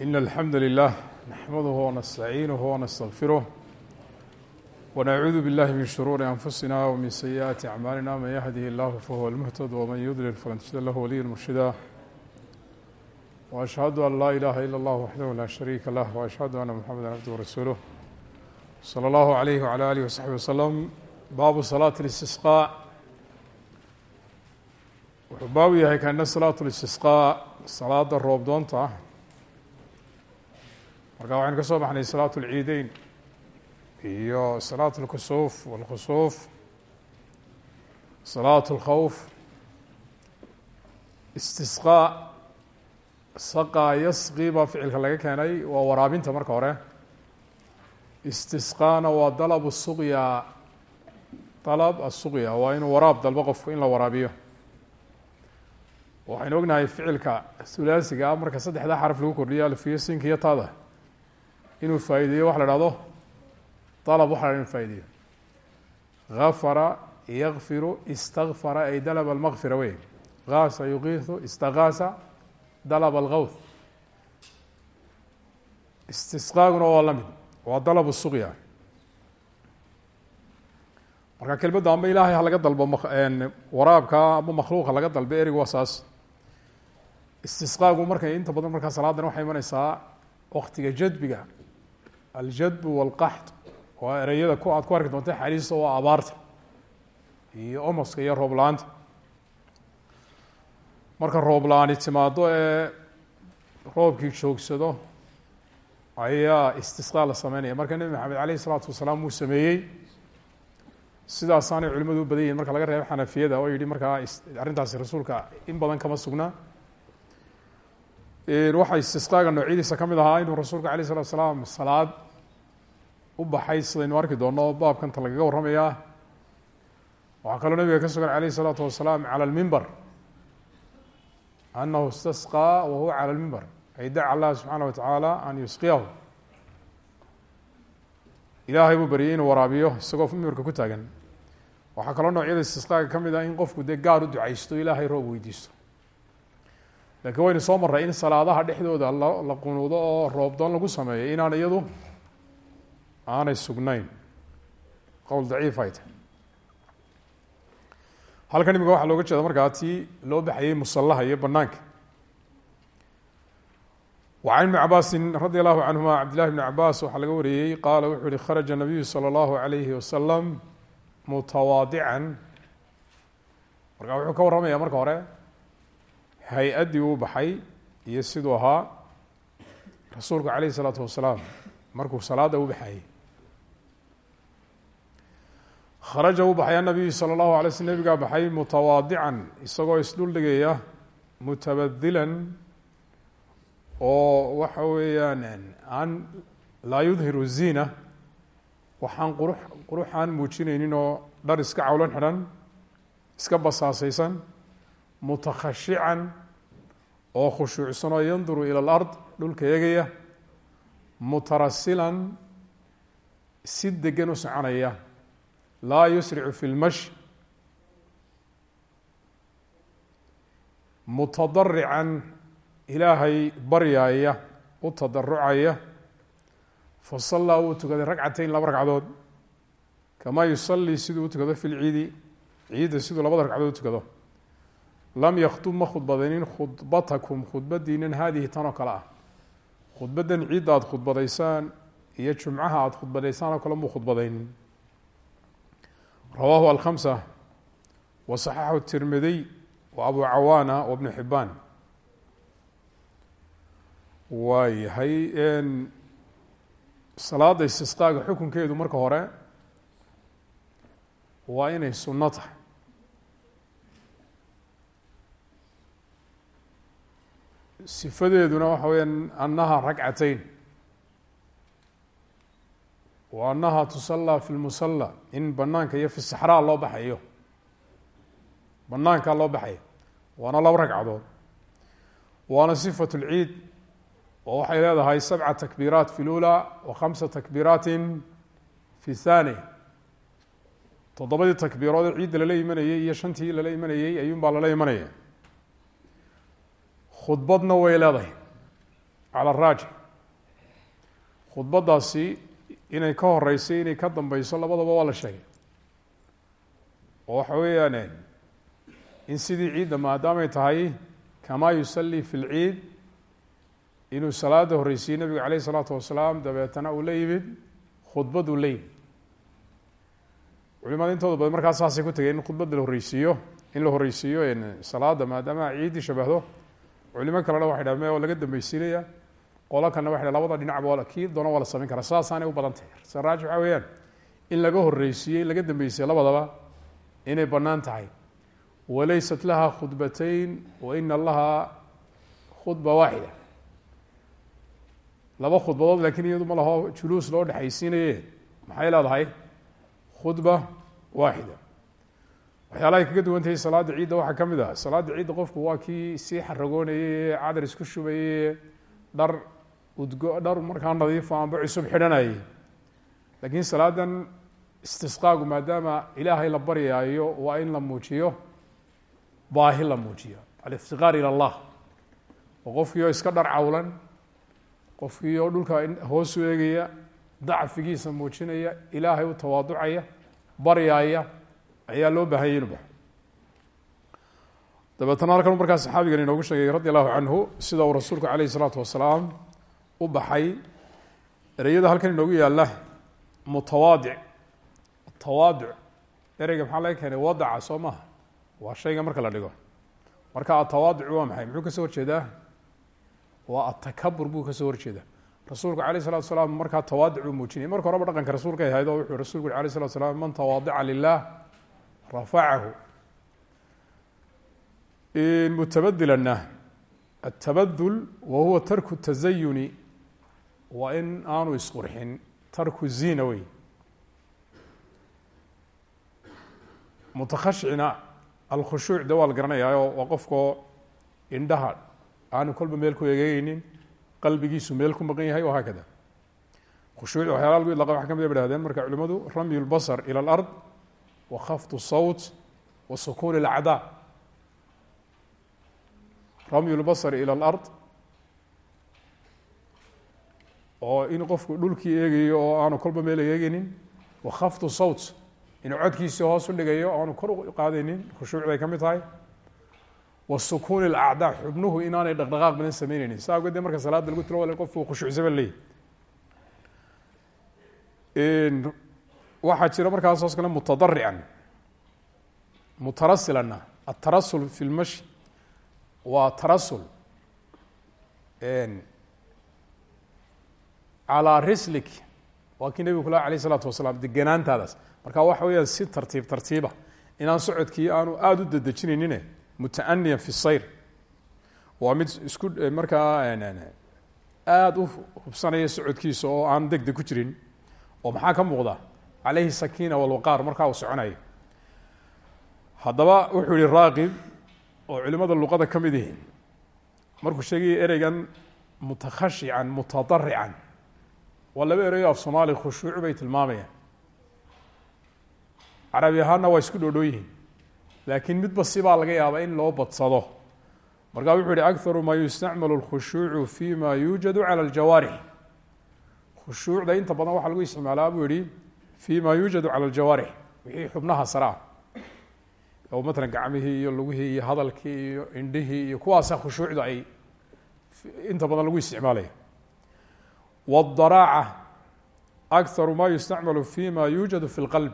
إن الحمد لله نحمده ونستعينه ونستغفره ونعوذ بالله من شرور أنفسنا ومن سيئات أعمالنا من يهده الله فهو المهتد ومن يضلل فلن تجد له ولي مرشدا وأشهد أن لا إله إلا الله وحده لا شريك له وأشهد أن محمدا عبده ورسوله صلى الله عليه وعلى آله وصحبه وسلم باب صلاة الاستسقاء wuxuu baabu yahay kana salaaة اlistisqاء salaada roobdoonta marka waxaynu ka soo baxnay salaat اlciideyn iyo salaat اlkusuuf wاlkhusuuf salaat اlkhawf istisqaa saqaa yasqi baa ficilka laga keenay waa waraabinta marka hore istisqaana waa dalab suqya dalab asuqya waa inuu waraab dalbo qofku in la waraabiyo waxaynu ognahay ficilka hulaasiga ah marka saddexda xaraf lagu kordhiyo alfiyo sinka iyo taada inuu faa'iideeyo waxa la hahdo dalab waxa inu faa'ideeyo gafara yakfiru istakfara ay dalab almakfira wey gaasa yuqiisu istagaasa dalab algawth istisqaaguna waa la mid waa dalab suqya marka kelmadda amba ilaahay ha laga dalbo waraabka ama makhluuqa laga dalbo erigu waa saas. Istisqaagu inta badan markaa salaadan waxay imaneysaa waktiga jadbiga aljadbu walqaxd waa ereyada ku aad ku arki doonta xaliista waa abaarta iyo omoska iyo roob la'aanta marka roob la'aani timaado ee roobkii joogsado ayaa istisqaa la sameynaya. Marka nebi maxamed aleyh isalaatu wasalaam wuu sameeyey sidaasaanay culimadu u badan yihiin marka laga reebo xanafiyada oo yihi markaa arrintaasi rasuulka in badan kama sugnaa waxaa istisqaaga noocyadiisa ka mid ahaa inuu rasuulka alay slatu salaam salaad u baxay sidaynu arki doono baabkanta lagaga warramayaa waxaa kaloo nabiga ka sugan alayh الsalaatu wasalaam calى اlmimber anahu istasqaa wa huwa calى اlmimber ay daca allah subxaana wa tacaala an yusqiyahu ilaahay buu baryay inuu waraabiyo isagoo mimbarka ku taagan waxaa kaloo noocyada istisqaaga ka mid ah in qofku dee gaar u ducaysto ilaahay roob weydiisto laakiin waynu soo marray in salaadaha dhexdooda la qunuudo oo roobdoon lagu sameeyo inaan iyadu aanay sugnayn. Qowl daciif ah ay tahy halkan imika waxaa looga jeeda markaa loo baxayey musallaha iyo banaanka wacan ibni cabaasin radi allahu canhuma cabdillahi bni cabaas waxaa laga wariyey qaala wuxuu yihi kharaja nabiyu salى allahu alayhi wasalam mutawaadican marka wuxuu ka warramaya marka hore hay'addii uu baxay iyo siduu ahaa rasuulku alayhi isalaatu wasalaam markuu salaada u baxayay. Kharaja u baxay anabiyu sala allahu alay sl nabigaa baxay mutawaadican isagoo isdhuldhigaya mutabadilan oo waxa weeyaan aan laa yudhiru ziina waxaan qurux qurux aan muujineynin oo dhar iska cawlan xidhan iska basaasaysan mutakhashican oo khushuucsan oo yanduru ila alard dhulka eegaya mutarasilan si degan u soconaya. Laa yusricu fi lmashi mutadarican ilaahay baryaaya u tadarucaya fasallaa wuu tukaday ragcateyn laba ragcadood kamaa yusalii siduu u tukado fi lciidi ciidda siduu labada ragcadood tukado lam yakhtub ma khudbadaynin khudbatakum khudbadiinan haadihi tan oo kale ah khudbaddan ciidda aada khudbadaysaan iyo jumcaha aada khudbadaysaan oo kale muu khudbadaynin rawaahu alkhamsa wa saxaxu tirmidiy wa abu cawaana wa bnu xibaan waayahay salaada istisqaaga xukunkeedu marka hore waa inay sunno tahay sifadeeduna waxa weyaan annaha ragcateyn wa annaha tusallaa fi lmusalla in banaanka iyo fi saxraa loo baxayo. Banaankaa loo baxayo waana laba ragcadood waana sifat lciid oo waxay leedahay sabca takbiiraat fi lula wa khamsa takbiiraati fi thani toddobadii takbiirood ciidda lala imanayey iyo shantii lala imanayey ayuun baa lala imanaya khudbadna way leedahay. Cala araajix khudbadaasi inay ka horeysay inay ka dambeyso labadaba waa la sheegay. Oo waxa weeyaan in sidii ciidda maadaamay tahay kamaa yusalli fi lciid inuu salaada horreysiyey nabigu calayh isalaatu wasalaam dabeetana uu la yimid khudbad uu la yimid. Culimada intooda badan markaa saasay ku tegeen in la horreysiiyo in la horreysiiyo salaada maadaama ciiddii shabahdo culimo kalena waxay dhaha me oo laga dambeysiinaya qolo kalena waxay dhaha labada dhinacba kii doona waa la samayn karaa. Saasaanay u badan tahay. Saraaj waxaa weeyaan in laga horreysiiyey in laga dambeysiye labadaba inay bannaan tahay. Walaysat laha khudbatayn wa ina laha khudba waaxida laba khudbadood laakiin iyadu ma laho juluus loo dhexaysiinaye maxay leedahay? Khudba waaxida waxyaalahay kaga duwan tahay salaada ciidda waxaa ka mid ah. Salaada ciidda qofku waa kii sii xaragoonayey cadar isku shubayey dhar udgo dhar markaa nadiifo amba cusub xidhanayay. Laakiin salaadan istisqaagu maadaama ilaahay la baryaayo waa in la muujiyo baahi la muujiyo. Aliftiqaar ila allah. Oo qofkii oo iska dhar cawlan qofkii oo dhulka hoosu eegaya dacfigiisa muujinaya ilaahay u tawaaducaya baryaaya ayaa loo baahanyay inu baxo. Dabeetana halkan markaa saxaabigan inoogu sheegay radi allahu sida uu rasuulku calayh isalaatu wasalaam u baxay. Ereyada halkan inoogu yaalla mutawaadic tawaaduc. Ereyga maxaa laga keenay? Wadaca soo maha waa shayga marka la dhigo. Marka atawaaduc waa maxay? Muxuu ka soo horjeedaa? Waa atakabur buu ka soo horjeedaa. Rasuulku alayh salatu salaam markaa tawaaduc buu muujinayay. Marka horeba dhaqanka rasuulka ay ahayd oo wuxuu rasulku yuri alayh salatu slam man tawaadica lilah rafacahu mutabadilana atabadul wa huwa tarku tazayuni waa in aanu isqurxin tarku zina wey mutakhashicina alkhushuuc de waa la garanayaayo waa qofkoo indhaha meel ku eegeynin qalbigiisu meel ku maqan yahay wahaakada khushuucda waxyaala lagu idlaqa waxa ka mid marka culimadu ramyu lbasar ila alard wa khafdu sawt wa sukuun alacdaa ramyu lbasar ila alard oo in qofku dhulkii eegayo oo aanu kolba meel eegeynin wa khafdu sawt inuu codkiisii hoos u dhigayo aanu kor u qaadaynin khushuucday ka mid tahay wa sukuun alacdaa xubnuhu inaanay dhaqdhaqaaq badan sameyneynin saa awgeed de marka salaada lagu wal qofku khushuucsaba leeyahy waxaa jira markaas hoos kale mutadarican mutarasilanna atarasul fi lmashi waa tarasul calaa rislik waa kii nebigu kula alayh isalaatu wasalaam deganaantaadaas marka waxa weeyaan si tartiib tartiiba inaan socodkii aanu aada u dedejinaynin mutaaniyan fi sayr. Waa mid isku markaa aada u hubsanaya socodkiisa oo aan deg ku jirin oo maxaa ka muuqda alayhi sakiina walwaqaar markaa uu soconaya haddaba wuxuu yihi raaqib oo culimada luqada ka mid ihi markuu ereygan mutakhashican mutadarican waa laba af soomaali khushuuc bay tilmaamayaan carabi ahaanna waa isku dhoodhoo yihiin laakiin midba sibaa laga yaabaa in loo badsado markaa wuxuu yihi akharu maa yustacmalu lkhushuucu fi ma yuujadu cala aljawaarix khushuucda inta badan waxaa lagu isticmaalaa buu yihi fi ma yuujadu calى اljawaarix wixii xubnaha sare ah oo matalan gacmihii iyo lugihii iyo hadalkii iyo indhihii iyo kuwaasa khushuucda ay inta badan lagu isticmaalaya wاdaraaca akaru ma yustacmalu fi ma yuujadu fi اlqalb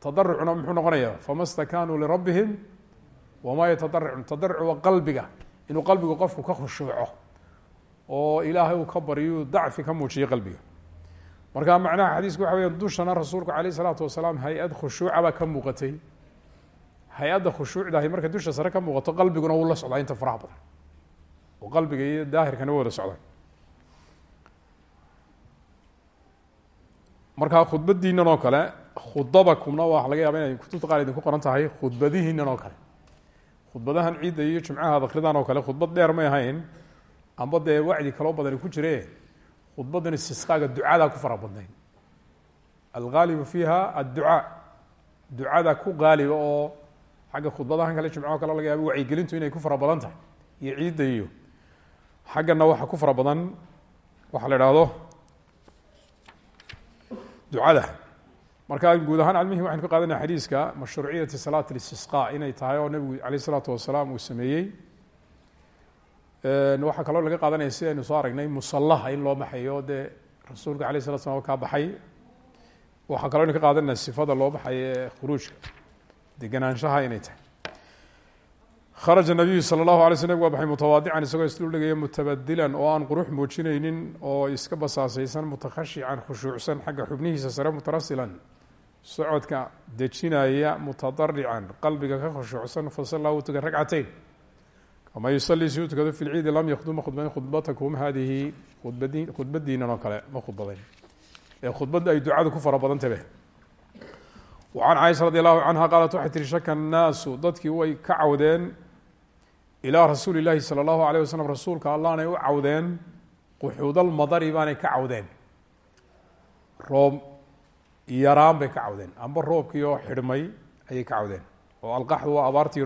tadarucuna muxuu noqonaya fama stakanuu lirabbihim wamaa yatadaracun tadaruc waa qalbiga inuu qalbigu qofku ka khushuuco oo ilaahay uu ka baryu dacfi ka muujiyo qalbiga marka macnaha xadiisku waxa weya dushana rasuulku alayh isalaatu wasalaam hay'ad khushuuca baa ka muuqatay. Hay'adda khushuucdahay marka dusha sare ka muuqato qalbiguna wuu la socdaa inta faraha badan. Oo qalbiga iyo daahirkana wada socdaa. Markaa khudbadiinan oo kale khudabakumna waa laga yaaba inay kutubta qaar idinku qoran tahay khudbadihiinan oo kale. Khudbadahan ciidda iyo jimcaha akridaan oo kale khudbad dheer may ahayn amba dee wacdi kaloo badani ku jire khudbadan istisqaaga ducadaa ku fara badnayd algaalibu fiiha adducaa. Ducada ku qaaliba oo xagga khudbadahan kale jimcaho kale laga yaaba wacyigelintu inay ku fara badan tahay iyo ciidda iyo xaggana waxaa ku fara badan waxaa la idhaahdo ducada. Marka guud ahaan almihii waxaynu ka qaadanaya xadiiska mashruuciyati salaat اlistisqa inay tahay oo nebigu aleyh isalaatu wasalaam uu sameeyey waxaa kaloo laga qaadanaya si aynu soo aragnay musallaha in loo baxayo dee rasuulka alay slat slam kaa baxay. Waxaa kaloo aynu ka qaadanaya sifada loo baxayo ee khuruujka deganaanshaha inay tahay. Kharaja nabiyu sala allahu alay sl waa baxay mutawaadican isagoo isdhuldhigaya mutabadilan oo aan qurux muujinaynin oo iska basaasaysan mutakhashican khushuucsan xagga xubnihiisa sare mutarasilan socodka dejinaya mutadarican qalbiga ka khushuucsan fasalla uu tukan kama yusalii si u tukado fi lciidi lam yakhduma khudbayn khudbatakum hadihi khudbadi khudbadiinan oo kale ma khudbadayn ee khudbadda ay ducadu ku fara badantabe wacan caaisha radi allahu canha qaalat waxay tihi shaka annaasu dadkii way ka cawdeen ilaa rasuuli llaahi sala allahu alayh wasalam rasuulka allahnay u cawdeen quxuudalmadari baanay ka cawdeen roob yaraan bay ka cawdeen amba roobkii oo xidhmay ayay ka cawdeen oo alqaxdu waa abaartii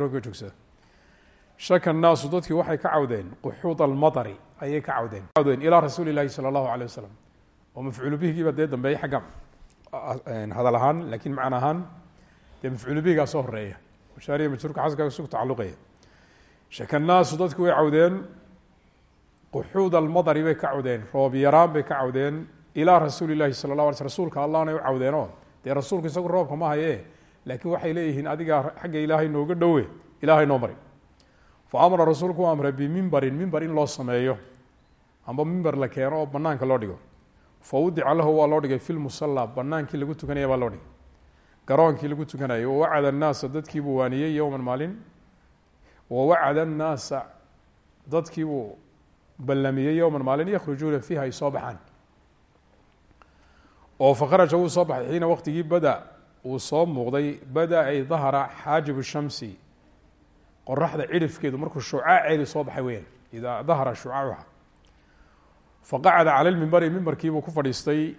shaka annaasu dadkii waxay ka cawdeen quxuud almadari ayay ka cawdeen. Cawdeen ilaa rasuuli llahi sala allahu alayh wasalam oo mafcuulu bihigiiba dee dambeeyey xagga hadal ahaan laakiin macna ahaan dee mafcuulu soo horreeya mashaariya majruurka xasanka isu tacaluqaya shaka annaasu dadku way cawdeen quxuud almadari bay ka cawdeen roob yaraan bay ka cawdeen ilaa rasuuli llahi sala la ala sl rasuulka allahna u cawdeenoo dee rasuulku isagu roobka ma haye laakiin waxay leeyihiin adigaa xagga ilaahay nooga dhowe ilaahay noo mari fa amara rasuulku amray bimimbarin mimbar in loo sameeyo amba mimber la keeno oo banaanka loo dhigo fa wudica lahu waa loo dhigay fi lmusalla banaankii lagu tukanaya baa loo dhigay garoonkii lagu tukanayay wawacada annaasa dadkiibuu waaniyey yowman maalin wawacada annaasa dadkiibuu ballamiyey yowman maalin yakhrujuuna fiiha ay soo baxaan oo fakharaja wuu soo baxay xiina waqtigii bada uu soo muuqday bada ay dahara xaajibu shamsi qoraxda cidhifkeedu markuu shucaaceedu soo baxay weyaan idaa dahara shucaacuha faqacada cala lmimbari mimbarkiibuu ku fadhiistay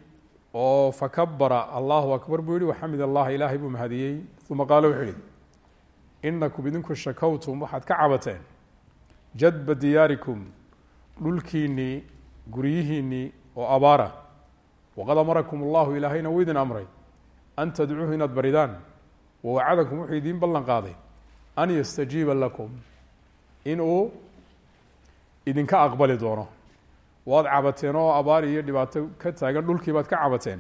oo fakabara allahu akbar buu yihi waxamid allaha ilaahay buu mahadiyey. Uma qaala wuxuu yihi inakum idinku shakowtum waxaad ka cabateen jadba diyaarikum dhulkiinnii guryihiinnii oo abaara. Waqad amarakum allahu ilaahayna wuu idin amray. An tadcuuhu inaad baridaan. Wawacadakum wuxuu idiin ballan qaaday an yastajiiba lakum inuu idinka aqbali doono waad cabateen oo abaar iyo dhibaato ka taagan dhulkii baad ka cabateen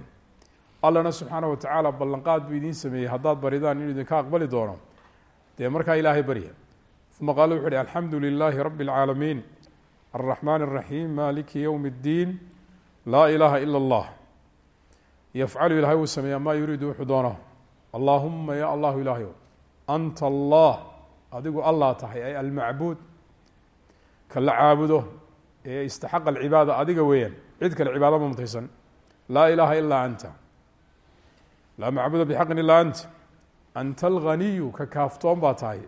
allana subxaana wa tacaala ballanqaad buu idiin sameeyey haddaad baridaan inuu idinka aqbali doono dee markaa ilaahay barya uma qaala wuxu uhi alxamdu lilaahi rabi اlcaalamiin alraxmaan الraxiim maliki ywm اddiin laa ilaaha ila اllah yafcalu ilahay wuu sameeyaa maa yuriidu wuxuu doono allaahuma ya allahu ilaahayo anta allah adigu allah tahay ay almacbuud ka la caabudo ee istaxaqa alcibaada adiga weeyaan cid kale cibaado ma mutaysan laa ilaaha ilaa anta laa macbuda bixaqin ilaa anta anta alghaniyu ka kaaftoon baa tahay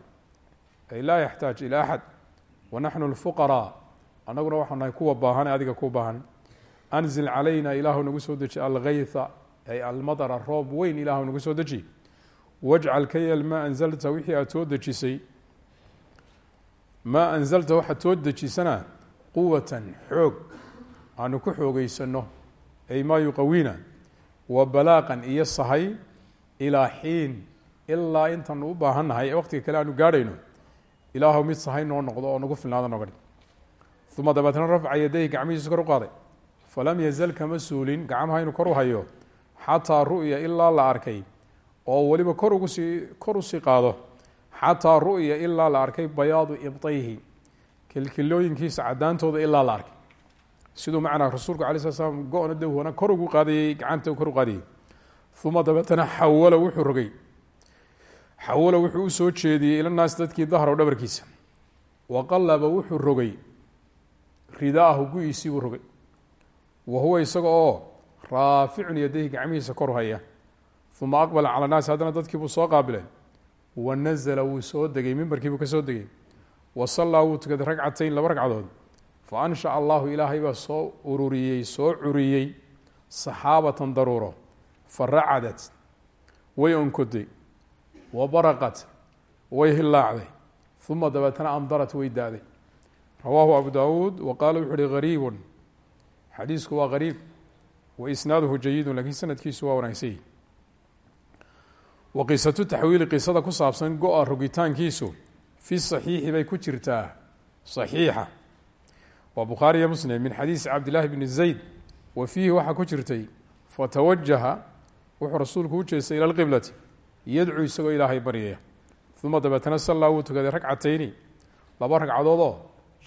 ay laa yaxtaaj ila axad wanaxnu lfuqaraa annaguna waxaa nahay kuwa baahan adiga ku baahan anzil calayna ilaahu nagu soo deji algaytha ay almadara roob weyn ilaahu nagu soo deji wajcal ka yeel maa anzalta wixii aada soo dejisay maa anzalta waxaad soo dejisana quwatan xoog aanu ku xoogeysano ay maa yuqawiina wa balaaqan iyo sahay ilaa xiin ilaa intaanu u baahan nahay ee waqtiga kale aanu gaadhayno ilaahu mid sahay noo noqdo oo nagu filnaada noga dhig uma dabeetna rafca yadayhi gacmihiisu kor u qaaday falam yazal kama suulin gacmaha inuu kor u hayo xataa ru'ya ilaa la arkay oo weliba kor ugu sii kor u sii qaado. Xataa ru'ya ilaa la arkay bayaadu ibtayhi. Kilkilooyinkiisa caddaantooda ilaa la arkay. Siduu macnaa rasuulku alay slat slam go-na dawhana kor ugu qaadayey gacanta kor u qaadayey. Uma dabeetana xawala wuxuu rogay. Xawala wuxuu u soo jeediyey ilanaasi dadkii dahrow dhabarkiisa. Wa qalaba wuxuu rogay. Ridaahu gu-iisii buu rogay. Wa huwa isaga oo raaficun yadayhi gacmihiisa kor haya uma aqbala cala naasi haddana dadkii buu soo qaabilay. Wa nazla wuu soo degay mimbarkii buu ka soo degay. Wa sallaa wuu tukaday ragcatayn laba ragcadood fa anshaca allahu ilaahay baa soo ururiyey soo curiyey saxaabatan daruuro. Fa racadat way onkoday. Wa baraqat way hillaacday. Uma dabeetana amdarat way da-day rawaahu abu dawuud wa qaala wuxu uhi gariibun. Xadiisku waa gariib wa isnaaduhu jayidun lakiin sanadkiisu waa wanaagsany wa qisatu taxwiili qisada ku saabsan go-a rogitaankiisu fi saxiixi bay ku jirtaa saxiixa. Waa bukhaari iyo muslim min xadiisi cabdillahi bni zayd wa fiihi waxaa ku jirtay fatawajaha wuxuu rasuulku u jeestay ila lqiblati yadcuu isagoo ilaahay baryaya uma dabeetana sallaa wuu tukaday ragcatayni laba ragcadoodoo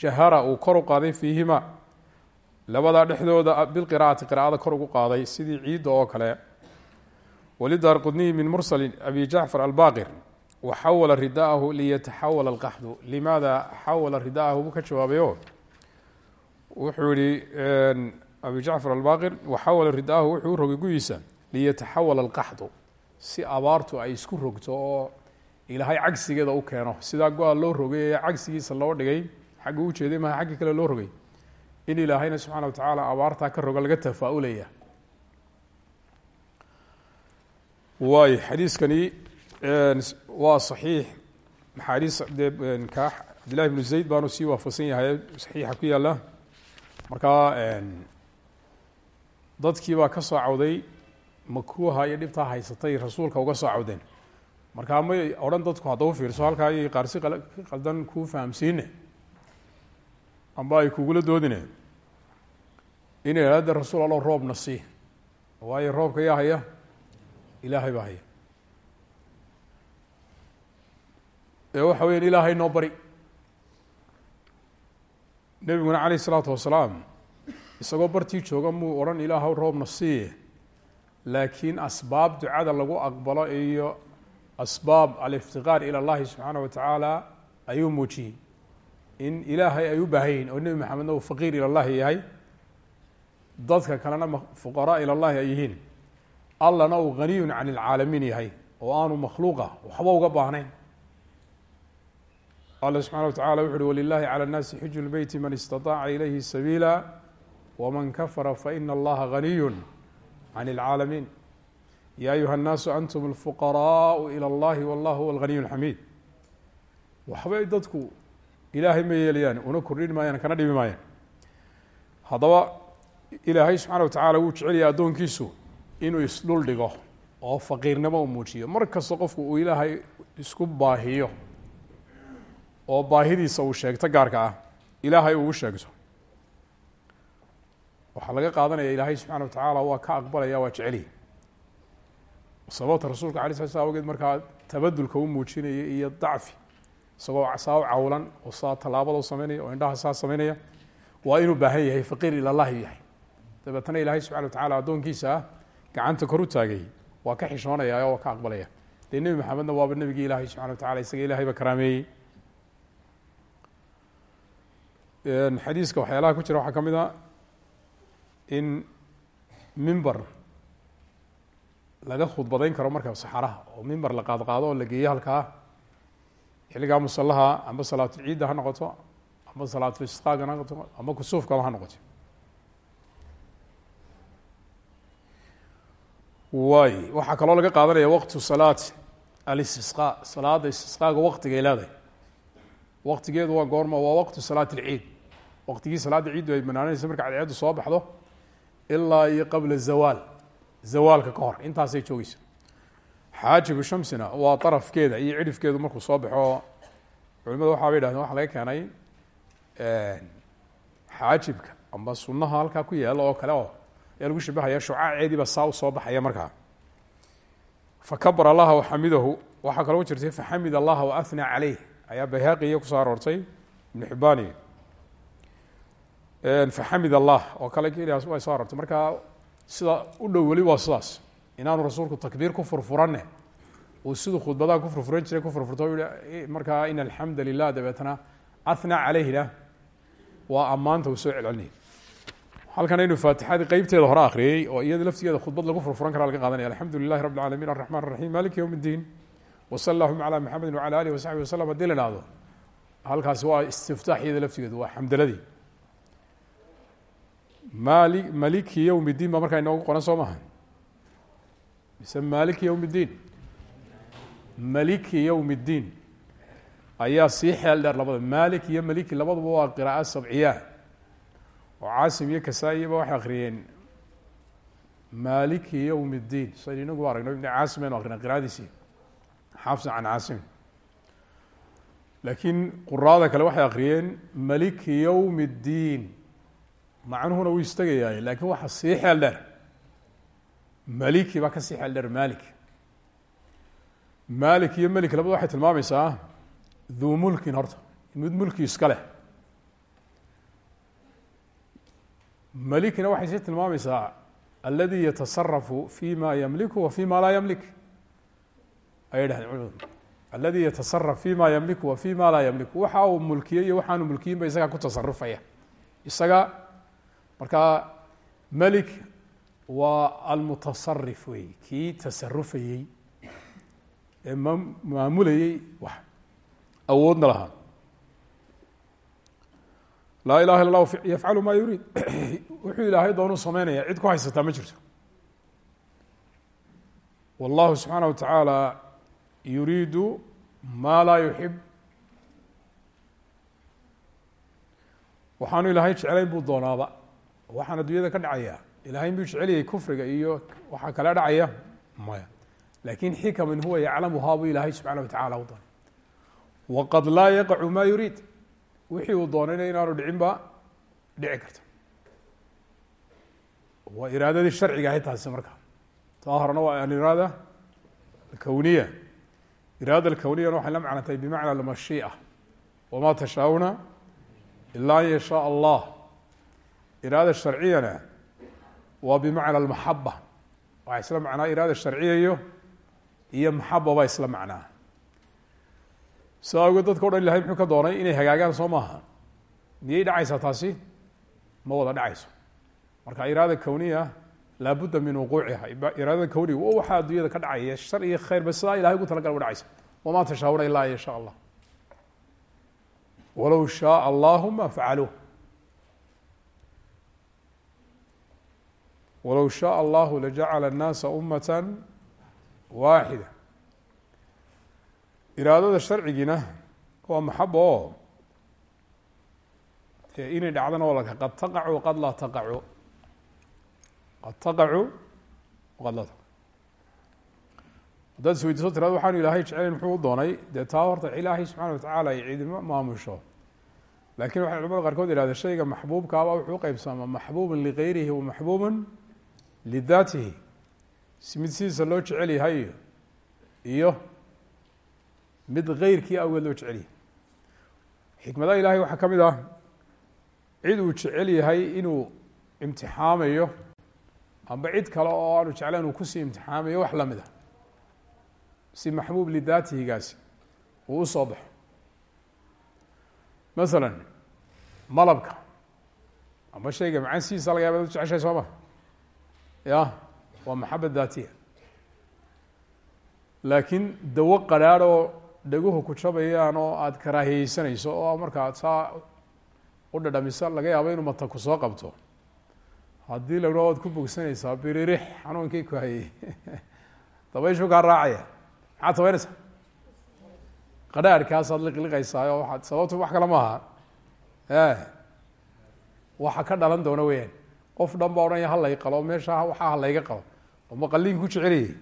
jahara uu kor u qaaday fiihima. Labadaa dhexdooda bilqiraati qiraa'ada kor ugu qaaday sidii ciidda oo kale walidaar qudniyi min mursali abi jacfar albaqir waxawala ridaahu liyataxawala alqaxdu limaada xawala ridaahu buu ka jawaabayo wuxuu yihi abi jacfar albaqir waxawala ridaahu wuxuu u rogay gudiisa liyataxawala alqaxdu si abaartu ay isku rogto oo ilaahay cagsigeeda u keeno sidaa go-a loo rogay ee cagsigiisa loo dhigay xagga u jeeday maha xagga kale loo rogay in ilaahayna subxana wa tacaala abaartaa ka roga laga tafaa-ulaya waayo xadiiskani waa saxiix maxaadiis dee ka cabdillahi bnu zayd baanu sii waafaqsan yahay saxiixa ku yaalla markaa dadkii baa ka soo cawday makruuha iyo dhibtaa haysatay rasuulka uga soo cawdeen. Markaa may odhan dadku haddaba fiirso halkaa ayay qaarsi qaldan kuu fahamsiine. Amba ay kugula doodine. Inay ihahda rasuul allo roobna sii. Waayo roobka yaa haya ilaahay baa haya ee waxa weyan ilaahay noo bari. Nebiguna calayh isalaatu wasalaam isagoo bartii jooga muu odhan ilaahw roobna siiye laakiin asbaab ducada lagu aqbalo iyo asbaab aliftiqaar ila llahi subxaana wa tacaala ayuu muujiyey. In ilaahay ay u baahan yihiin oo nebi maxamedna uu faqiir ila yahay dadka kalena fuqaraa ila ay yihiin allana uu haniyun can ilcaalamiin yahay oo aanu makhluuqa waxba uga baahnayn alla subxana wa tacala wuxu uhi walilahi calى اnnaasi xiju lbeyti man istaطaaca ilayhi sabiila wman kafara faina allaha ganiyu can اlcaalamiin ya ayuha الnaasu antum اlfuqaraءu ilى اllahi wallah huwa اlganiy اlxamiid waxbay dadku ilaahay ma yeelayaan una kordhin maayaan kana dhibi maayaan haddaba ilaahay subxana wa tacaala wuu jecelyahay addoonkiisu inuu isdhul dhigo oo faqiirnimo u muujiyo. Mar kasta qofku uu ilaahay isku baahiyo oo baahidiisa uu sheegto gaarka ah ilaahay uu sheegto. Waxaa laga qaadanaya ilaahay subxana wa tacaala waa ka aqbalaya waa jecelihi sababta rasuulka alay sla sl awgeed markaa tabadulka u muujinaya iyo dacfi isagoo saa u cawlan oo saa tallaabada u sameynaya oo indhaha saa sameynaya waa inuu baahan yahay faqiir ilallahi yahay. Dabeetana ilaahay subxana wa tacala addoonkiisa ah gacanta kor u taagay. Waa ka xishoonaya oo waa ka aqbalaya. Dee nebi maxamedna waaba nebigii ilaahay subxana wa tacala isaga ilahay karaameeyey. Xadiiska waxyaalaha ku jira waxaa ka mid a in mimber laga khudbadeyn karo marka saxaraha oo mimber la qaad oo la geeyo halkaa xilligaa musallaha amba salaatulciidda ha noqoto amba salaatulisqaagan ha noqoto amba kusuufkaba ha noqoto waay waxaa kaloo laga qaadanaya waqtu salaat alistisqaa salaada istisqaaga waqtigay leedahay. Waqtigeedu waa goorma waa waqtu salaat alciid waqtigii salaadda ciiddu ay banaananaysa marka cadceeddu soo baxdo ilaa iyo qabla zawaal. Zawaalka ka hor intaasay joogeysa xaajibu shamsina waa darafkeeda iyo cidhifkeedu markuu soo baxo. Culimadu waxaa bay yidhahdeen waxa laga keenay xaajibka amba sunnaha halkaa ku yaalla oo kale oo ayaa lagu shabahaya shucaaceediiba saa u soo baxaya markaa. Fakabr allaha waxamidahu waxaa kaloo jirtay faxamid allaha waahna caleyh ayaa bayhaqiya ku soo aroortay ibnu xibbaani faxamid allah oo kale way soo aroortay. Marka sida u dhow weli waa sidaas. Inaanu rasuulku takbiir ku furfuranne uu siduu khudbadaha ku furfuran jiray ku furfurto i markaa in alxamda lilah dabeetana ahna caleyhna waa soo celcelinayay halkan aynu faatixadii qeybteeda hore akhriyey oo iyada laftigeeda khudbad lagu furfuran kara laga qaadanaya alxamdu lilahi rabb alcalamin araxman araxiim maliki yowm اddiin wsal allahuma calaa maxamedi wacala alih wasaxbi wasalam hadii la ihahdo halkaasi waa istiftaax iyada laftigeedu waa xamdaladii mali maliki yowm اddiin baa markaa inoogu qoran soo maha mise maliki yowm اddiin maliki yowm اddiin ayaa sii xeel dheer labada malik iyo maliki labaduba waa qiraa'o sabciya oo caasim iyo kasaa-iyaba waxay akriyeen maliki yowm اddiin saynu inagu aragno ibni caasim aynu akrina qira'adiisii xaafsin can caasim laakiin quraada kale waxay akriyeen maliki yowm اddiin macnuhuna wuu istagayaay lakiin waxa sii xeel dheer. Maliki baa ka sii xeel dheer malik. Malik iyo melik labada waxay tilmaamaysaa duu mulkin horta mid mulki iska leh malikina waxay sii tilmaamaysaa aladi yatasarafu fi ma yamliku wa fi ma laa yamlik. Ayay dhahdeen culimadu. Aladi yatasaraf fi ma yamliku wa fi ma laa yamliku waxa uu mulkiyey iyo waxaanu mulkiyin ba isagaa ku tasarufaya isaga markaa melik waa almutasarif wey kii tasarufayey ee ma maamulayey wax. Awoodna lahaa laa ilaha illa llah yafcalu ma yuriid wuxuu ilaahay doonuu sameynaya cid ku haysataa ma jirto. Wallahu subxaana wa tacaala yuriidu ma laa yuxib waxaanu ilaahay jeclayn buu doonaaba. Waxaan addunyada ka dhacaya ilahay miyuu jeceliyay kufriga iyo waxaa kala dhacaya maya. Lakin xikaman huwa yaclamuhaa buu ilaahay subxaana wa tacala u doonay. Waqad laa yaqacu ma yuriid wixii uu doonayna inaanu dhicin ba dhici karta waa iraadadii sharciga ahayd taasi marka. Taa horena waa aliraada alkowniya iraada alkowniyana waxay la macnatay bimacna almashii'a wama tashaa'una ila an yashaa allah. Iraada sharciyana waa bimacna almaxaba waxaa isla macnaa iraada sharciya iyo iyo maxaba baa isla macnaa sa awgeed dadka o dhan ilahay muxuu ka doonay inay hagaagaan soo maaha? Miyay taasi? Ma wada dhacayso. Marka iraada kawniya laabudda min wuquuciha. Iraadada kawniga o waxaa addunyada ka dhacaya shar iyo khayrba sidaa ilahay ugu talagala wa dhacaysa wamaa tashaawuna ilaa allah. Walow shaaa allahuma facaluuh walow shaaa allahu lajacala annaasa umata waaxida iraadada sharcigiina waa maxaba oo inay dhacdana waa laka qad taqacu qad laa taqacu. Qad taqacu qad laa taqacu. Haddaad isweydiiso tirado waxaanu ilaahay jecelayn muxuu u doonay? Dee taa horta ilaahay subxana wa tacaala ay ciidimo maamusho. Lakin waxay culamada qaarkood ihahdeen shayga maxbuubkaaba wuxuu uqeybsamaa maxbuubun ligayrihi wa maxbuubun lidaatihi si mid sidiisa loo jecel yahay iyo mid keyrkii awgeed loo jecel yahay. Xikmadaha ilahay waxaa ka mid ah cid uu jecel yahay inuu imtixaamayo amba cid kale oo aanu jeclayn uu ku sii imtixaamayo wax la mid a si maxbuub lidaatihigaasi uu u baxo. Masalan malabka. Amba shayga macansiisa laga yaaba ad soo ma? Ya waa maxaba daatiya. Laakiin dawo qadhaadh oo dhaguhu ku jabayaan oo aada karaahiyeysanayso oo markaad saa u dhadhamisa laga yaabo inuu mata ku qabto. Haddii la waad ku bogsanaysaa biririx xanuunkii ku hayey dabayshuu kaa raacaya. Maxaad sameynaysaa qadhaadhkaasaad liqliqaysaa oo waaad sababtu wax kale maaha. E waxa ka dhalan doona weyaan qof dhan ba odhanaya halay qalo meesha waxaa halayga qabo oma qaliin ku jeceliyey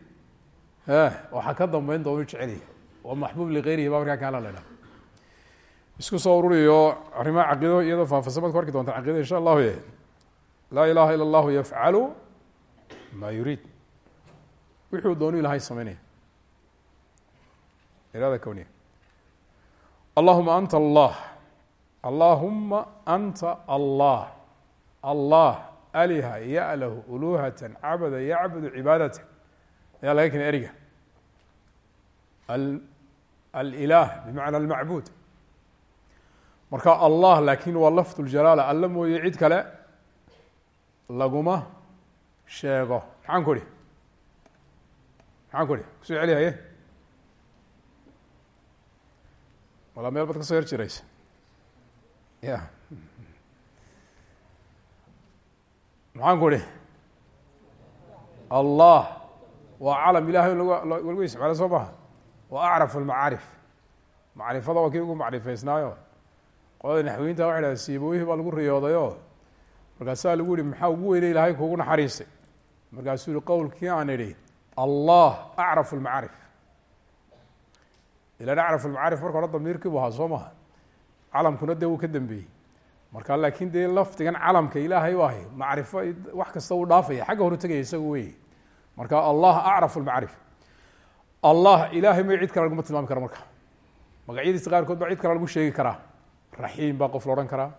e waxaa ka dambeyn doonu jeceliyay waa maxbuub ligayrihi baa markaa kaala ledha isku soo ururiyo arrimaha caqiido iyadoo faahfaahsan baad ku arki doontaan caqida insha allahu ye laa ilaha ila allahu yafcalu ma yuriid wuxuu doonu ilahay sameynaya. Irada kowniya allahuma anta allah. Allahuma anta allah. Allah aliha yalahu uluhata cabada yacbudu cibaadata ayaa laga kena eriga alilah bimacna almacbuud marka allah laakin waa lafd ljalaala alla mooye cid kale laguma sheego maxaan ku ihi maxaan ku ihi ku soo celi haye walaa meel baad ka soo yar jiraysa ya maxaan ku ihi allah waa calam ilahay lagu isticmaala soo maha wa acraf almacaarif macrifada waa kii ugu macrifaysnaayo qolada naxwiinta waxay dhaha siibawihii baa lagu riyoodayo markaasaa lagu yihi maxaa ugu weyne ilaahay kuugu naxariistay markaasuu yihi qowlkii aan idhi allah acrafu lmacaarif ilan acrafu lmacaarif marka hore damiirkii bu ahaa soo maha calamkuna dee wuu ka dambeeyey marka laakiin dee lafdigan calamka ilaahay u ahay wax kasta uu dhaafaya xagga horu tegaya isaga wey marka allah acrafu lmacaarif allah ilaahay may cid kale laguma tilmaami kara marka. Magacyadiisa qaarkood baa cid kale lagu sheegi karaa raxiim baa qof la odhan karaa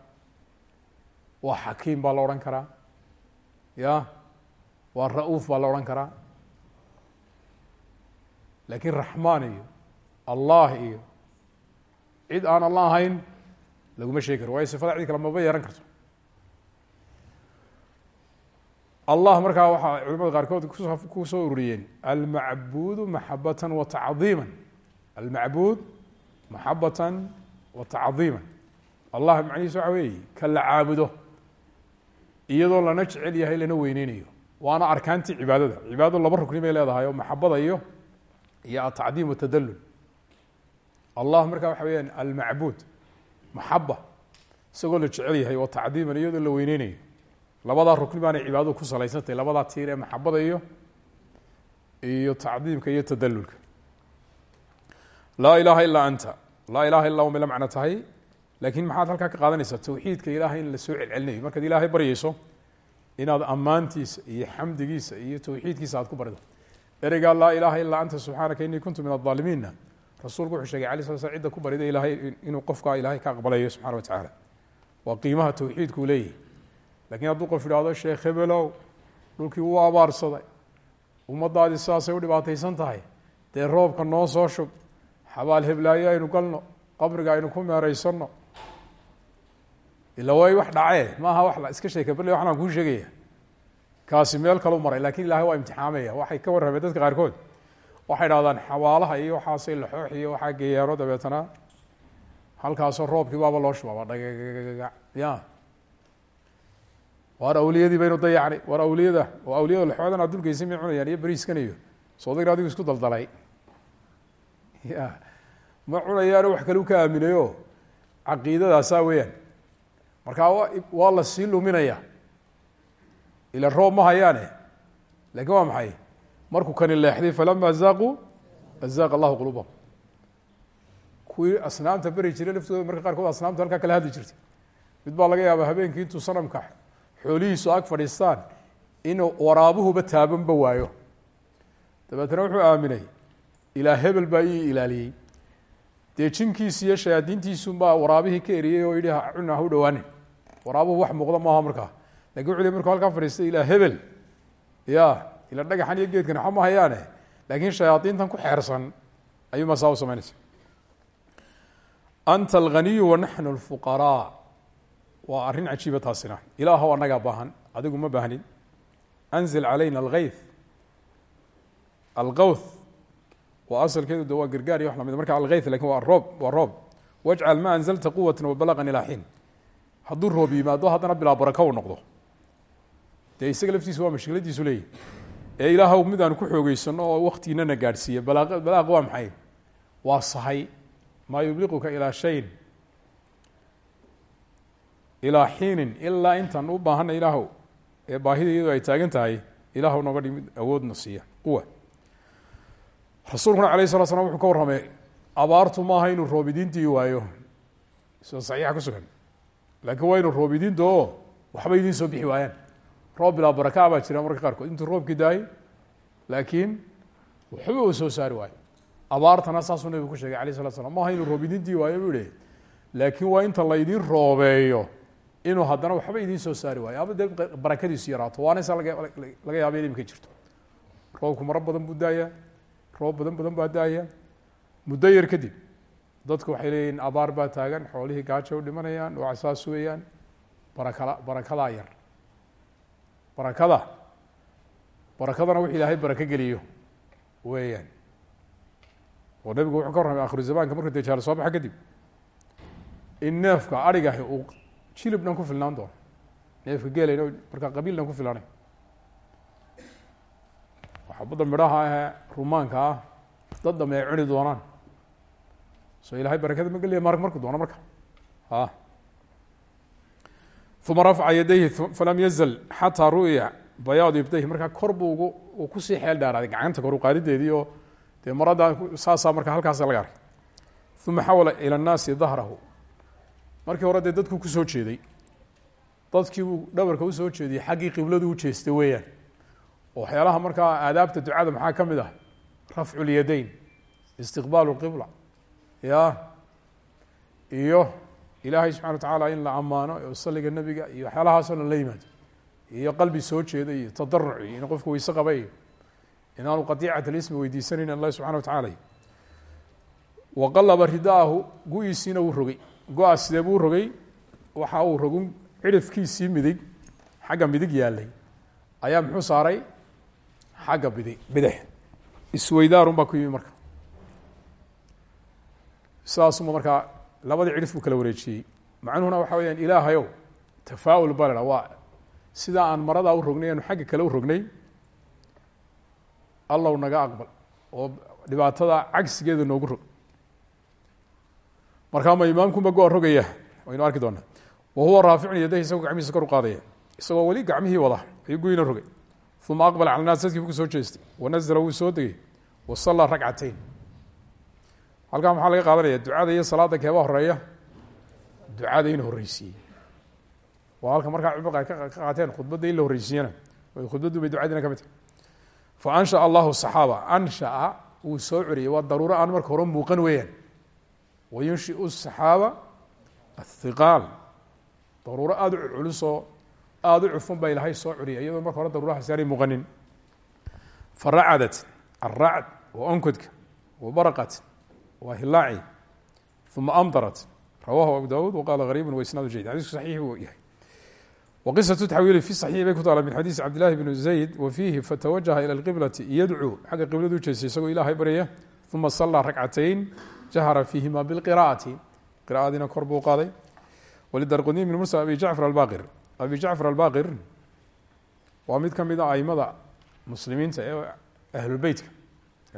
waa xakiim baa la odhan karaa ya waa ra'uuf baa la odhan karaa laakiin raxmaan iyo allah iyo cid aan alla ahayn laguma sheegi karo. Waayo sifada cid kale maba yeehan karto allah markaa waxaa culimada qaarkood ku soo ururiyeen almacbuudu maxabatan wa tacdiima almacbuud maxabatan wa tacdiima allah macnihiis waxa weeye ka la caabudo iyadoo lana jecel yahay lana weyneynayo. Waana arkaantii cibaadada. Cibaadadu laba rukni bay leedahay oo maxabada iyo iyo atacdiim watadalul allah markaa waxa weyaan almacbuud maxaba isagoo la jecel yahay wa tacdiiman iyadoo la weyneynayo labadaa rukni baanay cibaadadu ku salaysantahay labadaa tiir ee maxabada iyo iyo tacdiimka iyo tadalulka laa ilaaha ilaa anta. Laa ilaha illa umay la macno tahay laakiin maxaad halkaa ka qaadanaysaa tawxiidka ilaahay in la soo celcelinayo markaad ilaahay baryayso inaad ammaantiisa iyo xamdigiisa iyo tawxiidkiisa aad ku barido ereygaa laa ilaaha ilaa anta subxaanaka inii kuntu min adaalimiinna rasuulku wuxuu shegay alay sla sl cida ku barida ilaahay inuu qofkaa ilaahay ka aqbalayo subxana wa tacaala waa qiimaha tawxiidkuu leeyahy lakiin hadduu qof idhaahdo sheekh hebelow dhulkii wuu abaarsaday ummaddaadii sidaasay u dhibaataysan tahay dee roobka noo soo shub xabaal heblaayo aynu galno qabriga aynu ku meeraysanno ila way wax dhacee maaha la iska sheeka bale waxaan kuu sheegaya kaasi meel kalu maray laakiin ilahay waa imtixaamaya waxay ka warrameen dadka qaarkood. Waxay dhahdaan xabaalaha iyo waxaasay laxoox iyo waxaa geeyaano dabeetana halkaasoo roobkii baaba loo shubaaba dhagagaga ya waar awliyadii baynu dayacnay waar awliyada oo awliyada laxoodan aad dulgeysa may cunayaan iyo beriiskan iyo soodagr adigu isku daldalay. Ya ma cunayaano wax kale u ka aaminayo? Caqiidadaasaa weeyaan. Markaa wa waa la sii luminaya. Ila roob ma hayaane. Lakin waa maxay? Markuu kani leexday falama zaaquu azaaqa allahu qulubahum kuwii asnaamta beri jiray laftooda marka qaarkood asnaamta halkaa kala hadli jirtay. Mid baa laga yaabaa habeenkii intuu sanamka xoolihiisu ag fadhiistaan inuu waraabuhuba taabanba waayo. Dabeetna wuxuu aaminay ilaa hebel baa ii ilaaliyey. Dee iyo shayaadiintiisunbaa waraabihii ka eriyey oo yihi cuna hau dhawaanin waraabuhu wax muuqda maaha markaa. Lakin wuxu markuu halkaa fadhiistay ilaa hebel. Ya ila dhagaxan iyo geedkan waxa ma hayaane laakiin shayaadiintan ku xeersan ayuu masaa u samaynaysa anta alghaniyu wanaxnu lfuqaraa waa arrin cajiiba taasina. Ilaahow annagaa baahan. Adigu ma baahnin anzil calayna algayth algawth waa asalkeedu de gargaar iyo wax la mid marka algayth laakiin waa roob waa roob. Wajcal ma anzalta quwatan wabalaqan ilaa xiin. Hadduu roob yimaado haddana bilaa baraka u noqdo. Dee isaga laftiisu waa mashkiladiisu leeyahy ee ilaahow mid ku xoogeysano oo waktiginana gaadhsiiya balaaq waa maxay? Waa sahay. Maa yubliquka ilaa shayin ilaa xiinin ilaa intaan u baahana ilaahow ee baahida iyadoo ay taagan tahay ilaahw nooga dhig mid awoodna siiya. Quwa rasuulkuna alayh sala slam wuxuu ka warramay abaartu maaha inuu roob idiintii waayo. Sida saxiixa ku sugan. Laakiin waa inuu roob idiin doo waxba idiin soo bixi waayaan. Roob bilaa baraka baa jira marka qaarkood. Intuu roobkii daayay laakiin waxba soo saari waayo. Abaartana saasuu nabigu ku sheegay alayh salatu slam maaha inuu roob idiintii waayo buu laakiin waa inta laydin roobeeyo inuu haddana waxba idiin soo saari waayo. Ama dee barakadiisu yaraato. Waana saa laga yaaba in imika jirto. Roobku maro badan buu daaya roob badan badan baa daaya muddo yar kadib dadku waxay leeyihiin abaar baa taagan. Xoolihii gaajo u dhimanayaan waa saas weeyaan. Barakala barakadaa yar. Barakada. Barakadana wix ilaahay barako geliyo weeyaan. Oo nabigu wuxuu ka warramay akhiru zamaanka markuu dajaal soo baxa kadib in neefka arigahi uu jilibnan ku filnaan doono. Neefka geelayna markaa qabiilnan ku filnanay waxaa badda midhaha ahee rumaanka ah dad dambe ay cuni doonaan. Soo ilahay barakada ma gelya mar marku doono marka? A uma rafca yadayhi falam yazal xataa ru'ya bayaadu ibdayhi. Markaa kor buu uu ku sii xeel dhaaraaday gacanta kor u qaadideedii oo dee maradaa saasaa markaa halkaasa laga arkay. Uma xawala ila nnaasi dahrahu markii hore dee dadku ku soo jeeday dadkii uu dhabarka u soo jeediyey xaggii qibladu u jeestay weeyaan. Waxyaalaha markaa aadaabta ducada maxaa ka mid ah? Rafcu اlyadayn istiqbaalu اqibla iyo ilaahay subxana wa tacaala in la ammaano oo saliga nebiga iyo waxyaalahaasoo dhan la yimaado. Iyo qalbi soo jeeda iyo tadaruc iyo in qofku weyse qaba iyo inaanu qadiicat alismi weydiisanayn allah subxana wa tacaala waqalaba ridaahu gu-iisiina wuu rogay go-a sidee buu rogay. Waxa uu rogun cidhifkiisii midig xagga midig yaalay. Ayaa muxuu saaray? Xagga bidi bidix isweydaarun baa ku yimi marka. Sidaasuma markaa labadii cidhif buu kala wareejiyey. Macnuhuna waxa weyaan ilaahayow tafaa-ul balera waa sidaa aan maradaa u rognay aanu xagga kale u rognay allow naga aqbal. Oo dhibaatada cagsigeeda noogu rog markaa ma imaamkunba go-a rogaya waynu arki doonaa. Wa huwa raaficun yadahi isagoo gacmihiisa kor u qaadaya. Isagoo weli gacmihii wada ayuu gu-ina rogay. Uma aqbala cala naas dadkii bu ku soo jeestay. Wanazla wuu soo degay. Wa sallaa ragcateyn halkaa maxaa laga qaadanaya? Ducada iyo salaada keeba horreeya ducada in horreysiiyey. Waa halka markaa culimmadu ka qaateen khudbadda in la horreysiiyana. Khudbaddu bay ducadiina ka fa anshaa allahu saxaaba anshaa wuu soo coriyey waa daruuro aan marka hore muuqan weeyaan wayunshiu saxaaba athiqaal daruuro aada u culusoo aada u cufun baa ilaahay soo coriyay iyadoo marka hore daruurahaasi aanay muuqanin faracadat alracd wa onkodka wa baraqat wa hilaaci uma amdarat rawahu abu dawuud waqala gariibu waisnaadu jayd xadiisku saxiix buu yahay wqisaة taxwiili fi صaxiix bay ku taala min xadiisi cabdillahi bn zayd wa fiihi fatawajaha ilى اlqiblati yadcuu xagga qibladu ujeestay isagoo ilaahay baryaya uma salaa rakcatayn jahra fiihima biاlqira'ati qira'adiina kor buu qaaday walidarqudni bn musa abi jacfar albaqir abi jacfar albaqir waa mid ka mid a aimada muslimiinta ee ahlulbeytka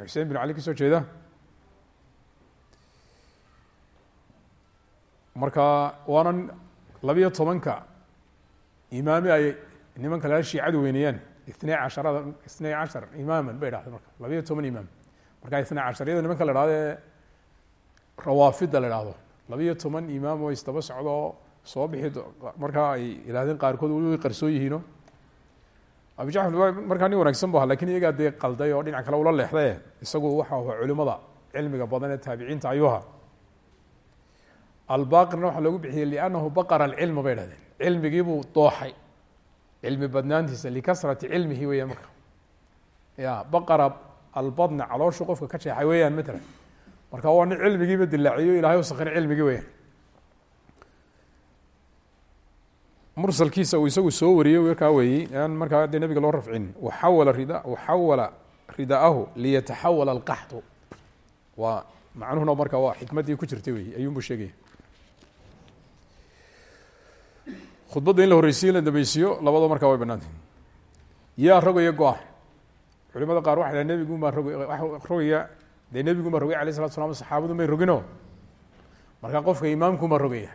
xusein bin cali ka soo jeeda marka waana labiyo tobanka imaame ay nimanka lala shiicadu weyneeyaan itnay casharada cashar imaaman bay dhahda marka labiyo toban imaam marka itnay cashariyada nimanka la dhahdo rawaafida la dhahdo labiyo toban imaam oo isdaba socdo soo bixi markaa ay yidhahdeen qaarkood weli qarsoon yihiino. Abi jacfar markaa nin wanaagsan bu aha laakiin iyagaa dee qalday oo dhinac kale ula leexdae isagu waxa ahaa culimada cilmiga badan ee taabiciinta ayuu ahaa. Albaqirna waxaa loogu bixiyey liannahu baqara alcilma bay dhahdeen cilmigiibuu dooxay. Cilmi badnaantiisa likasrati cilmihi weeyaan marka ya baqara albadna calooshu qofka ka jeexay weeyaan matalan marka waa nin cilmigiiba dilaaciyo ilahay usakrin cilmigii weeyaan mursalkiisa uu isagu soo wariyey markaa weeyey aan markaa dee nabiga loo rafcin waxawala rida waxawala ridaahu liyataxawala alqaxdu. Waa macnuhuna marka waa xikmaddii ku jirtay wey ayuunbuu sheegaya khudbadda in la horreysiyo la dambaysiiyo labadoo markaa way banaantay yaa rogaya go-a culimada qaar waxay dhahen nebiguunbaa rog rogaya dee nebiguunbaa rogay alay slatu slam saxaabadu may rogino? Markaa qofka imaamkuunbaa rogaya.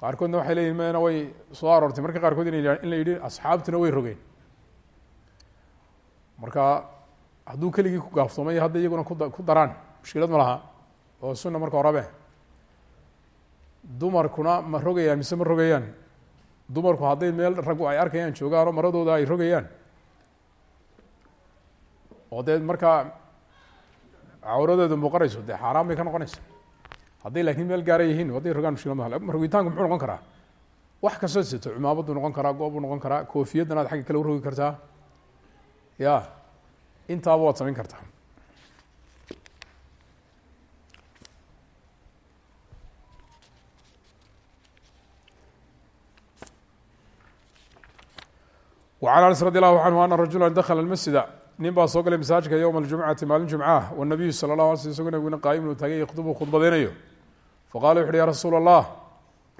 Qaarkoodna waxay leyihin mena way soo aroortay. Marka qaarkood in in la yidhi asxaabtuna way rogeen. Marka hadduu keligii ku gaaftoomay hadda iyaguna kuda ku daraan. Mushkilad ma laha. Oo sunna marka horabe dumarkuna ma rogayaan mise ma rogayaan? Dumarku hadday meel raggu ay arkayaan joogaanoo maradooda ay rogayaan? Oo dee markaa cawradeedu muuqanayso dee xaaraan bay ka noqonaysa hadday laakiin meel gaara yihiin hadday rogaan mushkilad maha rogitaanku muxuu noqon karaa wax kastoo sito cumaamadu noqon karaa goobbuu noqon karaa koofiyaddan aad xagga kale urogi kartaa ya intaaba waad samayn kartaa وعن أنس رضي الله عنه أن رجuلا dخل المسجد nin baa soo galay masaajidka yowma aljumcati maalin jumcah wanabiyu sala lah ala sl isagoo nabiguna qaayimnu taagay yakhdubu khudbadeynayo faqala wuxuuhi ya rasuul allah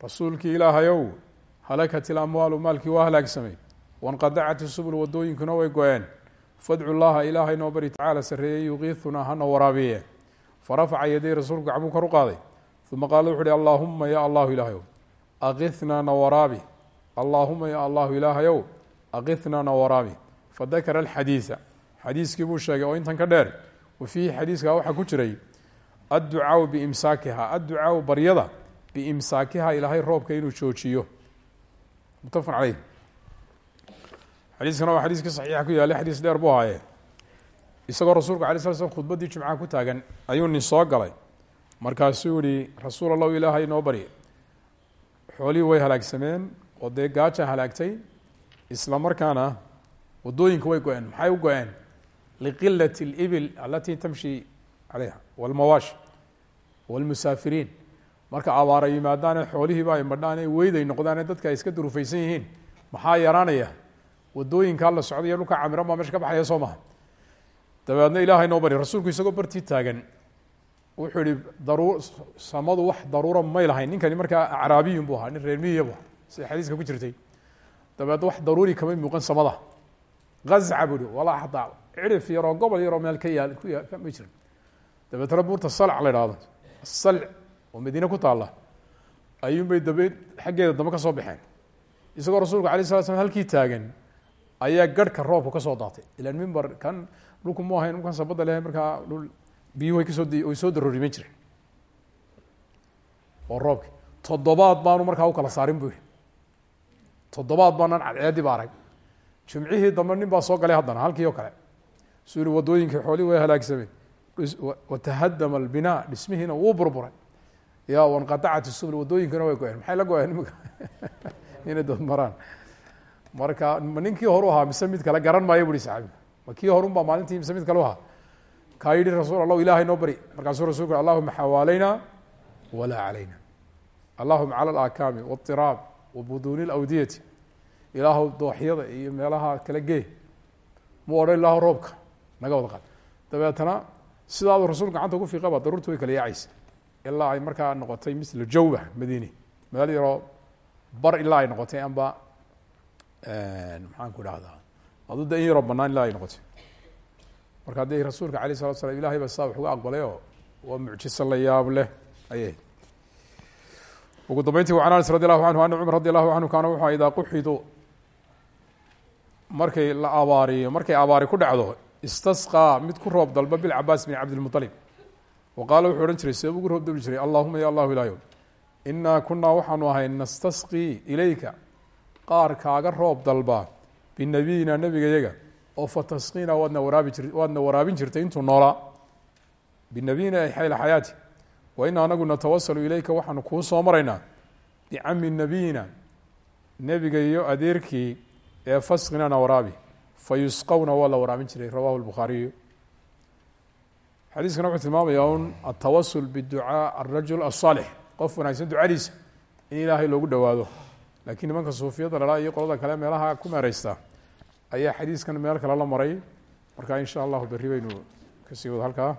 rasuulkii ilaahayow halakat ilamwaalu maalkii waa halaagsamay. Wanqadacat isubul wadooyinkuna way go-een. Fadcu llaha ilaahay bari tacaala sarreeyey yuqiiunaa hana waraabiye. Farafaca yaday rasuulku gacmuu kor u qaaday. Uma qaala wuxu uhi allaahuma ya allahu ilaahayow aqinaa na waraabi. Allaahuma ya allahu ilaahayow aqinaa na waraabi. Fadakara alxadiisa xadiiskii buu sheegay oo intan ka dheer wa fiihi xadiiskaa waxaa ku jiray adducaau biimsaakiha. Adducaau baryada biimsaakiha ilaahay roobka inuu joojiyo. Mutafaqun caleyh xadiiskana waa xadiiskii saxiixa ku yaallay xadiis dheer buu ahaaye. Isagoo rasuulku alay sla slm khudbaddii jimcaha ku taagan ayuu nin soo galay. Markaasuu yihi rasuul allahu ilaahay inoo barye. Xoolihii way halaagsameen oo dee gaaja halaagtay isla markaana waddooyinka way go-een maxay u go-een liqilat اlibil alati tamshi calayha walmawaash walmusaafiriin marka abaara yimaadaane xoolihiiba ay madhaan weyday noqdaane dadka ay iska durufaysan yihiin maxaa yaraanaya wadooyinkaa la socda iyo dhulka camiran baa meesha ka baxaya soo maha dabeedna ilaahay noo bari rasuulku isagoo bartii taagan wuxuu yihi daru samadu wax daruura may lahayn ninkani markaa acraabiyun bu ahaa nin reer miyiya bu aha sida xadiiska ku jirtay dabeedna wax daruuri kamay muuqan samada azca bui walaa hataa cirif yaroo gobol yaroo meel ka yaal ma jirin. Dabeetna buurta salc la ihahdo salc oo madiine ku taalla ayuunbay dabe xaggeeda dambe ka soo baxeen. Isagoo rasuulku alay sala slam halkii taagan ayaa garhka roobka ka soo daatay. Ilan mimber kan dhulku mu ahayn dhulkan sabada leh markaa dhul biyuhu way ka soo way soo darooriman jireen oo roobki. Toddobaad baanu markaa u kala saarin bu yihi toddobaad baanaan cadceedii ba arag jimcihii dambe nin baa soo galay haddana halkii oo kale suu yihi wadooyinkii xoolihii way halaagsameen watahadama albinaa dhismihiina wuu burburay ya wanqatacat subl wadooyinkina way go-een maxay la go-een imika inay dad maraan marka ma ninkii horu ahaa mise mid kale garan maayo bui saxaabiga ma kii horun baa maalintii mise mid kale u ahaa kaa yihi rasuul allah ilahay noo bari markaasuu rasulku allahuma xawaalayna walaa calayna allahuma cala alaakaami waاطiraab wa buduuni اlawdiyati ilaahu dooxyada iyo meelaha kala gee mu odhan ilaahu roobka naga wada qaad. Dabeetana sidaadu rasuulku gacanta ugu fiiqaba daruurta way kala yaacaysa. Ilaa ay markaa noqotay misla jawba madini meel yaroo bar ilaa ay noqotay amba maxaan ku dhahdaa? Adu de in yaroo banaan ilaa ay noqotay. Marka haddii rasuulka alayh salatu slam ilahay ba saa wax aqbalay oo waa mucjiso la yaab leh ayay. Ugu dambeyntii can anas radi allahu canhu ana cumar radi allahu canhu kaana wuxua idaa quxidu markay la abaariyo markay abaari ku dhacdo istasqaa mid ku roob dalba bilcabaas bin cabdilmualib wa qaala wuxuu odhan jiray see ugu roob dalbi jiray allahuma ya allahu ilaayo inaa kunaa waxaanu ahay nastasqii ilayka qaar kaaga roob dalba binabiyina nebigayaga oo fatasqiina waadna waraabi jir waadna waraabin jirtay intuu noolaa. Binabiyina ay xayla xayaati wa ina anagu natawasalu ilayka waxaanu kuu soo maraynaa bicami nabiyina nebiga iyo adeerkii ee fasqinana waraabi fa yusqawna waa la waraabin jiray rawahu lbukhaariyu xadiiskana wuxuu tilmaamaya un atawasul biducaa arajul asaalix qof wanaagsan ducadiisa in ilaahay loogu dhowaado. Laakiin nimanka suufiyadda lalaa iyo qolada kale meelaha ku meereysta ayaa xadiiskan meel kale la maray. Marka in sha allahu berri baynu ka sii wado halkaa